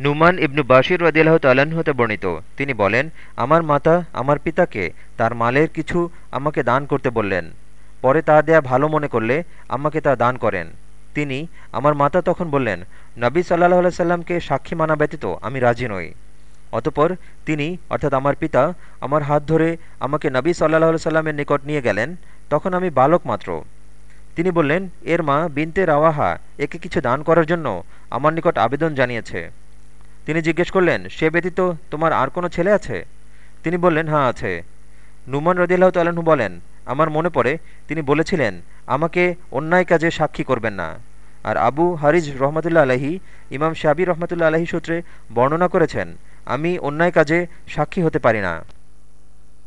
নুমান ইবনু বাশির রদিল্লাহ হতে বর্ণিত। তিনি বলেন, আমার মাতা আমার পিতাকে, তার মালের কিছু আমাকে দান করতে বললেন। পরে তা দেয়া ভালো মনে করলে আমাকে তা দান করেন। তিনি আমার মাতা তখন বললেন, নবী সাল্লাহ সাল্লামকে সাক্ষী মানা ব্যতীত আমি রাজি নই। অতপর তিনি, অর্থাৎ আমার পিতা, আমার হাত ধরে আমাকে নবী সাল্লাহ সাল্লামের নিকট নিয়ে গেলেন, তখন আমি বালক মাত্র। তিনি বললেন, এর মা বিনতে রাওয়াহা, একে কিছু দান করার জন্য আমার নিকট আবেদন জানিয়েছে। তিনি জিজ্ঞেস করলেন, সে ব্যতীত তোমার আর কোনো ছেলে আছে? তিনি বললেন হ্যাঁ আছে। নুমান রদিল্লাহ তাল্লাহ্ন বলেন, আমার মনে পড়ে, তিনি বলেছিলেন, আমাকে অন্যায় কাজে সাক্ষী করবেন না। আর আবু হারিজ রহমতুল্লা আলাহি ইমাম শাবি রহমতুল্লা আলাহি সূত্রে বর্ণনা করেছেন, আমি অন্যায় কাজে সাক্ষী হতে পারি না।